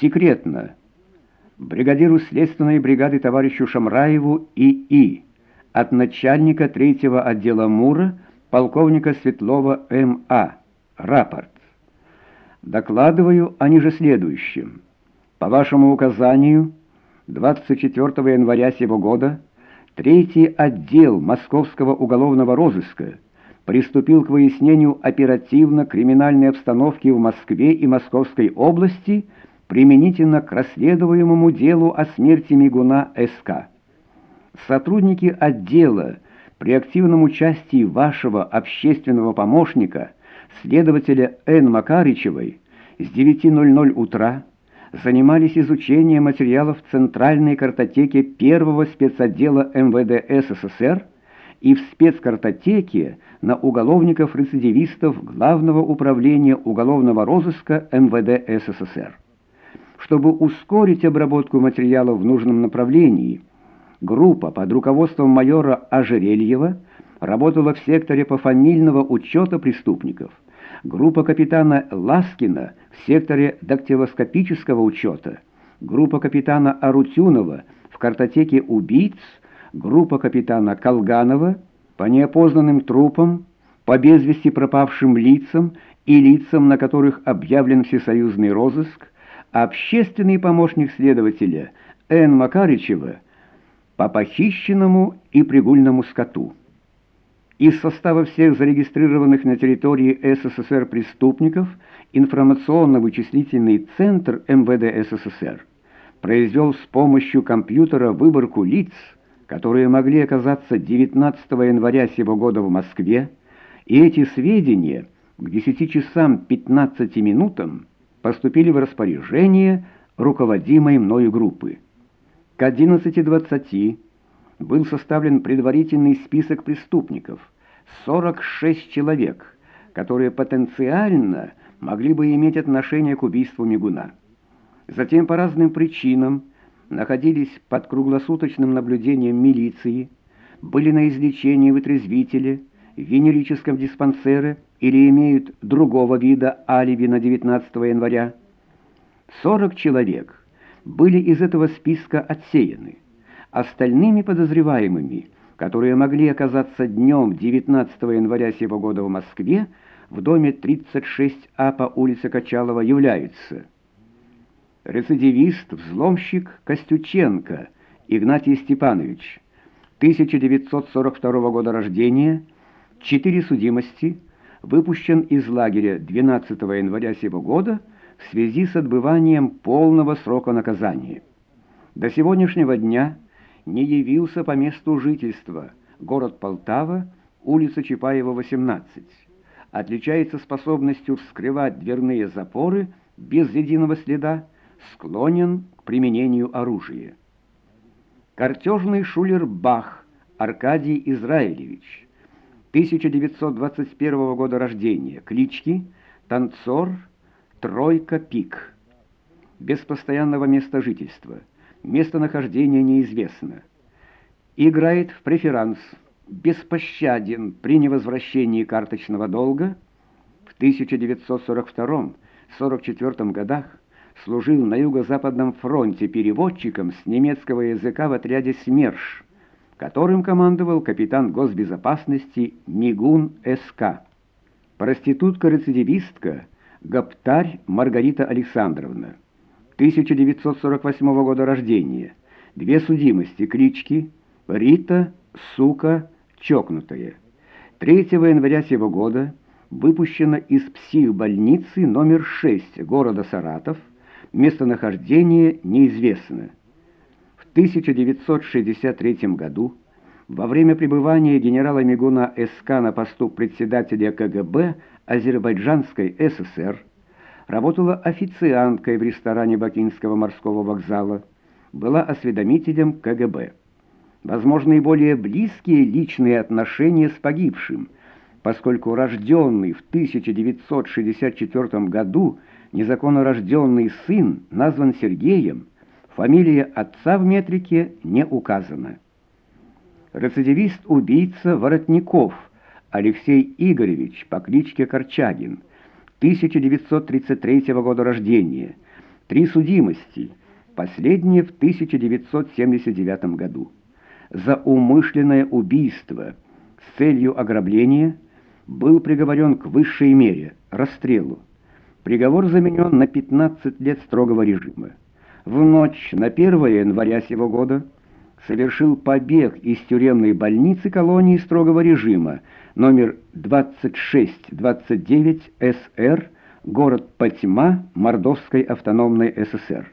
Секретно. Бригадиру следственной бригады товарищу Шамраеву И.И. От начальника третьего отдела МУРа полковника Светлова М.А. Рапорт. Докладываю о ниже следующем. По вашему указанию, 24 января сего года третий отдел Московского уголовного розыска приступил к выяснению оперативно-криминальной обстановки в Москве и Московской области применительно к расследуемому делу о смерти Мигуна СК. Сотрудники отдела при активном участии вашего общественного помощника, следователя Н. Макаричевой, с 9.00 утра занимались изучением материалов Центральной картотеке первого спецотдела МВД СССР и в спецкартотеке на уголовников-рецидивистов Главного управления уголовного розыска МВД СССР. Чтобы ускорить обработку материалов в нужном направлении, группа под руководством майора Ожерельева работала в секторе пофамильного учета преступников, группа капитана Ласкина в секторе дактилоскопического учета, группа капитана Арутюнова в картотеке убийц, группа капитана Колганова по неопознанным трупам, по безвести пропавшим лицам и лицам, на которых объявлен всесоюзный розыск, общественный помощник следователя Н. Макаричева по похищенному и пригульному скоту. Из состава всех зарегистрированных на территории СССР преступников информационно-вычислительный центр МВД СССР произвел с помощью компьютера выборку лиц, которые могли оказаться 19 января сего года в Москве, и эти сведения к 10 часам 15 минутам поступили в распоряжение руководимой мною группы. К 11.20 был составлен предварительный список преступников, 46 человек, которые потенциально могли бы иметь отношение к убийству Мигуна. Затем по разным причинам находились под круглосуточным наблюдением милиции, были на излечении в отрезвителе, в венерическом диспансере или имеют другого вида алиби на 19 января. 40 человек были из этого списка отсеяны. Остальными подозреваемыми, которые могли оказаться днем 19 января сего года в Москве, в доме 36А по улице Качалова являются рецидивист, взломщик Костюченко Игнатий Степанович, 1942 года рождения, четыре судимости, выпущен из лагеря 12 января сего года в связи с отбыванием полного срока наказания. До сегодняшнего дня не явился по месту жительства город Полтава, улица Чапаева, 18. Отличается способностью вскрывать дверные запоры без единого следа, склонен к применению оружия. Картежный шулер Бах Аркадий Израилевич, 1921 года рождения, клички «Танцор», «Тройка Пик». Без постоянного места жительства. Местонахождение неизвестно. Играет в преферанс. Беспощаден при невозвращении карточного долга. В 1942-44 годах служил на Юго-Западном фронте переводчиком с немецкого языка в отряде «СМЕРШ», которым командовал капитан госбезопасности Мигун СК. Проститутка-рецидивистка Гаптарь Маргарита Александровна, 1948 года рождения, две судимости, клички Рита, сука, чокнутая. 3 января сего года выпущена из психбольницы номер 6 города Саратов, местонахождение неизвестно. 1963 году, во время пребывания генерала Мигуна СК на посту председателя КГБ Азербайджанской ССР, работала официанткой в ресторане Бакинского морского вокзала, была осведомителем КГБ. Возможно, и более близкие личные отношения с погибшим, поскольку рожденный в 1964 году незаконно рожденный сын назван Сергеем, Фамилия отца в метрике не указана. Рецидивист-убийца Воротников Алексей Игоревич по кличке Корчагин, 1933 года рождения, Три судимости, последние в 1979 году. За умышленное убийство с целью ограбления был приговорен к высшей мере – расстрелу. Приговор заменен на 15 лет строгого режима. В ночь на 1 января сего года совершил побег из тюремной больницы колонии строгого режима номер 2629 СР, город Потьма, Мордовской автономной ССР.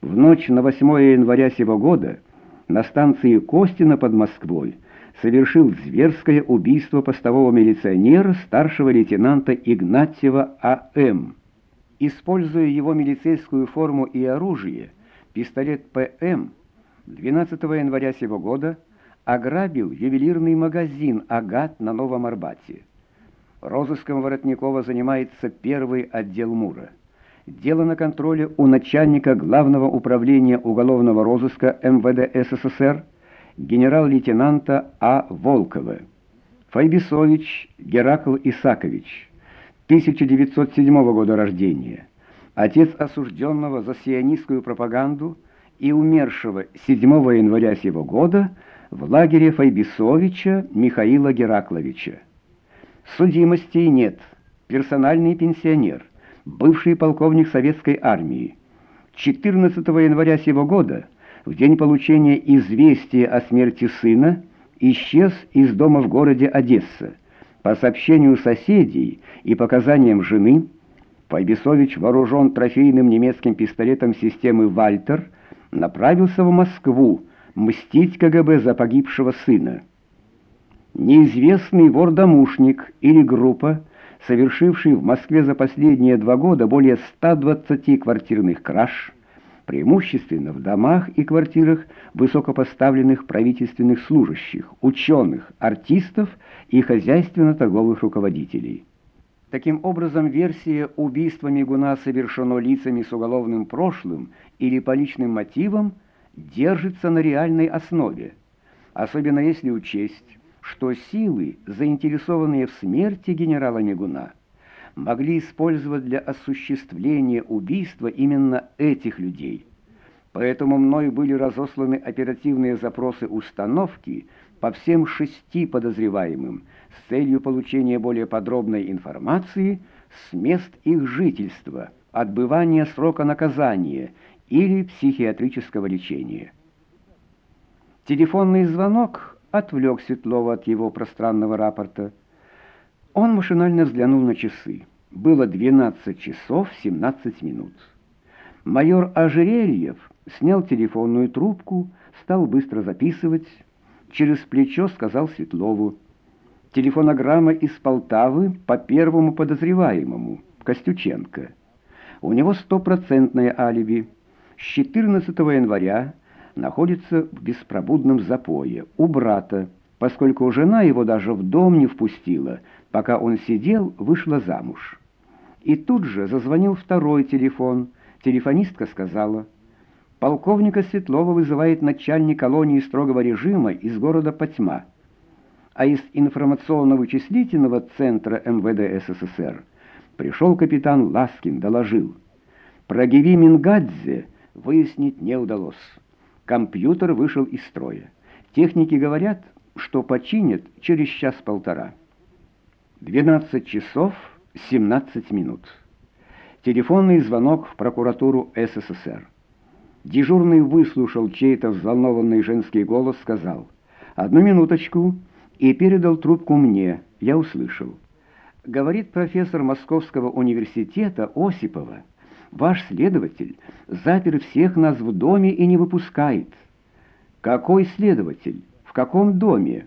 В ночь на 8 января сего года на станции Костина под Москвой совершил зверское убийство постового милиционера старшего лейтенанта Игнатьева А.М. Используя его милицейскую форму и оружие, пистолет ПМ. 12 января сего года ограбил ювелирный магазин «Агат» на Новом Арбате. Розыском Воротникова занимается первый отдел МУРа. Дело на контроле у начальника Главного управления уголовного розыска МВД СССР генерал-лейтенанта А. Волкова. Файбисович Геракл Исакович, 1907 года рождения, отец осужденного за сионистскую пропаганду и умершего 7 января сего года в лагере Файбисовича Михаила Геракловича. Судимостей нет, персональный пенсионер, бывший полковник советской армии. 14 января сего года, в день получения известия о смерти сына, исчез из дома в городе Одесса. По сообщению соседей и показаниям жены, Пайбисович, вооружен трофейным немецким пистолетом системы «Вальтер», направился в Москву мстить КГБ за погибшего сына. Неизвестный вор-домушник или группа, совершивший в Москве за последние два года более 120 квартирных краж, преимущественно в домах и квартирах высокопоставленных правительственных служащих, ученых, артистов и хозяйственно-торговых руководителей. Таким образом, версия убийства Мигуна совершено лицами с уголовным прошлым или по личным мотивам держится на реальной основе, особенно если учесть, что силы, заинтересованные в смерти генерала Мигуна, могли использовать для осуществления убийства именно этих людей. Поэтому мной были разосланы оперативные запросы установки по всем шести подозреваемым с целью получения более подробной информации с мест их жительства, отбывания срока наказания или психиатрического лечения. Телефонный звонок отвлек Светлова от его пространного рапорта. Он машинально взглянул на часы. Было 12 часов 17 минут. Майор Ожерельев снял телефонную трубку, стал быстро записывать. Через плечо сказал Светлову. Телефонограмма из Полтавы по первому подозреваемому, Костюченко. У него стопроцентное алиби. С 14 января находится в беспробудном запое у брата, поскольку жена его даже в дом не впустила, пока он сидел, вышла замуж. И тут же зазвонил второй телефон. Телефонистка сказала, «Полковника Светлова вызывает начальник колонии строгого режима из города Потьма, а из информационно-вычислительного центра МВД СССР пришел капитан Ласкин, доложил. Про Геви Мингадзе выяснить не удалось». Компьютер вышел из строя. Техники говорят, что починят через час-полтора. 12 часов 17 минут. Телефонный звонок в прокуратуру СССР. Дежурный выслушал чей-то взволнованный женский голос, сказал «Одну минуточку» и передал трубку мне. Я услышал. Говорит профессор Московского университета Осипова. Ваш следователь запер всех нас в доме и не выпускает. Какой следователь? В каком доме?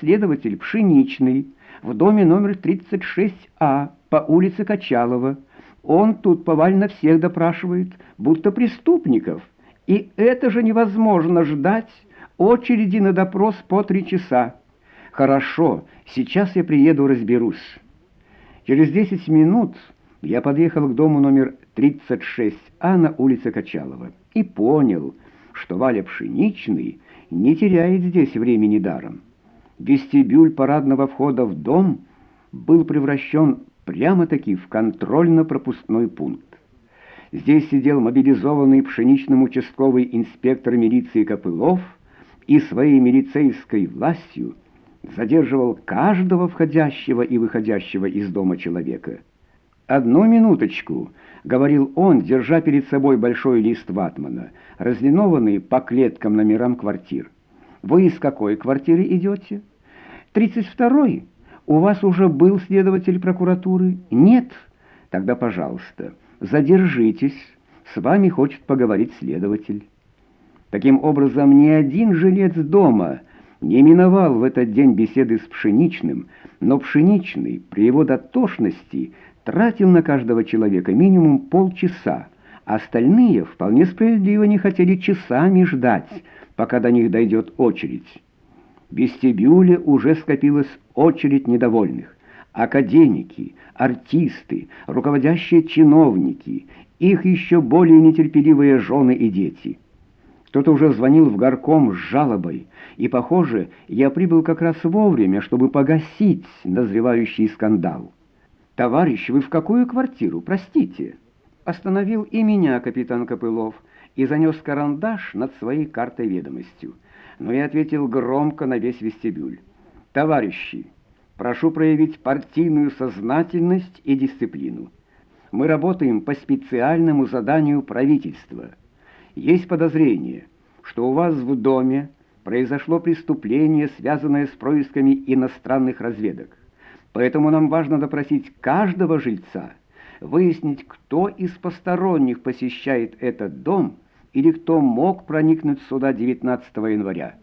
Следователь Пшеничный, в доме номер 36А по улице Качалова. Он тут повально всех допрашивает, будто преступников. И это же невозможно ждать очереди на допрос по три часа. Хорошо, сейчас я приеду, разберусь. Через 10 минут я подъехал к дому номер 36А на улице Качалова и понял, что Валя Пшеничный не теряет здесь времени даром. Вестибюль парадного входа в дом был превращен прямо-таки в контрольно-пропускной пункт. Здесь сидел мобилизованный пшеничным участковый инспектор милиции Копылов и своей милицейской властью задерживал каждого входящего и выходящего из дома человека. «Одну минуточку», — говорил он, держа перед собой большой лист ватмана, разлинованный по клеткам номерам квартир. «Вы из какой квартиры идете?» «Тридцать второй. У вас уже был следователь прокуратуры?» «Нет». «Тогда, пожалуйста, задержитесь. С вами хочет поговорить следователь». Таким образом, ни один жилец дома не миновал в этот день беседы с Пшеничным, но Пшеничный при его дотошности тратил на каждого человека минимум полчаса, остальные вполне справедливо не хотели часами ждать, пока до них дойдет очередь. В вестибюле уже скопилась очередь недовольных. Академики, артисты, руководящие чиновники, их еще более нетерпеливые жены и дети. Кто-то уже звонил в горком с жалобой, и, похоже, я прибыл как раз вовремя, чтобы погасить назревающий скандал. «Товарищ, вы в какую квартиру? Простите!» Остановил и меня капитан Копылов и занес карандаш над своей картой ведомостью. Но я ответил громко на весь вестибюль. «Товарищи, прошу проявить партийную сознательность и дисциплину. Мы работаем по специальному заданию правительства. Есть подозрение, что у вас в доме произошло преступление, связанное с происками иностранных разведок. Поэтому нам важно допросить каждого жильца, выяснить, кто из посторонних посещает этот дом или кто мог проникнуть сюда 19 января.